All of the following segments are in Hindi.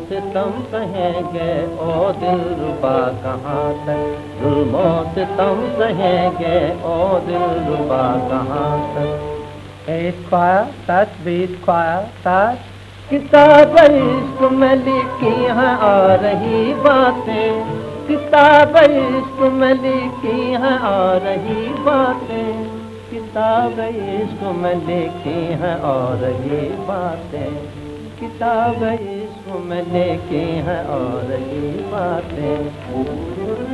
सितम सहेंगे। ओ दिल रुबा कहाँ तक? जुल्मो सितम सहेंगे। ओ दिल रुबा कहाँ तक? Eighth choir, touch, beat choir, touch. किताब इश्क में लिखी हैं आ रही बातें। किताब इश्क में लिखी हैं आ रही बातें। किताब इश्क में लिखी हैं और रही बातें। किताब इश्क में लेके हैं और ये बातें।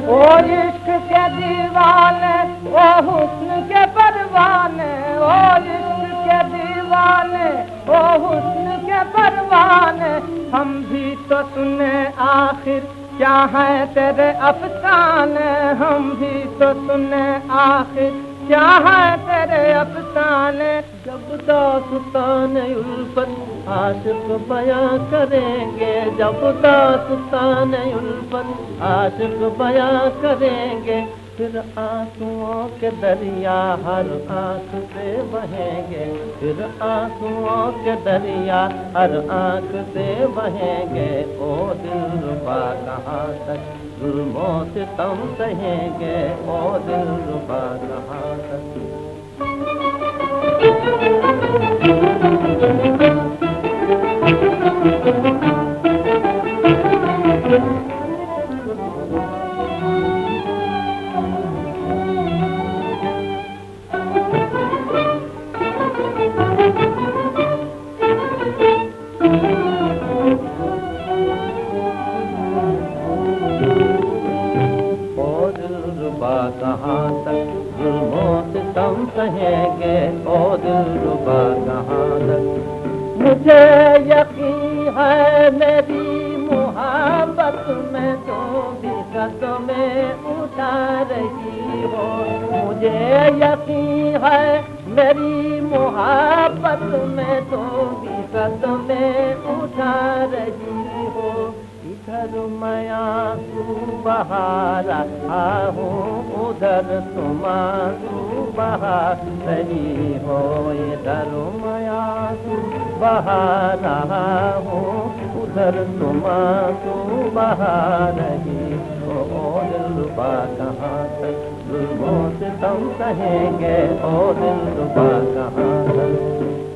ओ इश्क के दीवाने ओ हुस्न के परवाने ओ इश्क के दीवाने ओ हुस्न के परवाने हम भी तो सुने आखिर, क्या है तेरे अफसाने? हम भी तो सुने आखिर क्या है तेरे अफसाने, जब दास्तान उल्फत आशिक बयां करेंगे, जब दास्तान उल्फत आशिक बयां करेंगे। फिर आंसुओं के दरिया हर आँख से बहेंगे। फिर आंसुओं के दरिया हर आँख से बहेंगे। ओ दिल रुबा कहाँ तक जुल्मों से तम सहेंगे? ओ दिल रुबा कहाँ तक? कहाँ तक जुल्मों तम सहेंगे, ओ दिल रुबा कहाँ तक। मुझे यकीन है मेरी मोहब्बत में तो दिक्कत में उठा रही हो। मुझे यकीन है मेरी मोहब्बत में तो दिक्कत में उठा रही इधर मैं आँसू बहा रहा हूँ उधर तुम आँसू बहा रही हो इधर मैं आँसू बहा रहा हूँ उधर तुम आँसू बहा रही हो दिलबा कहाँ तक? जुल्मों से तुम कहेंगे ओ दिलबा कहाँ तक?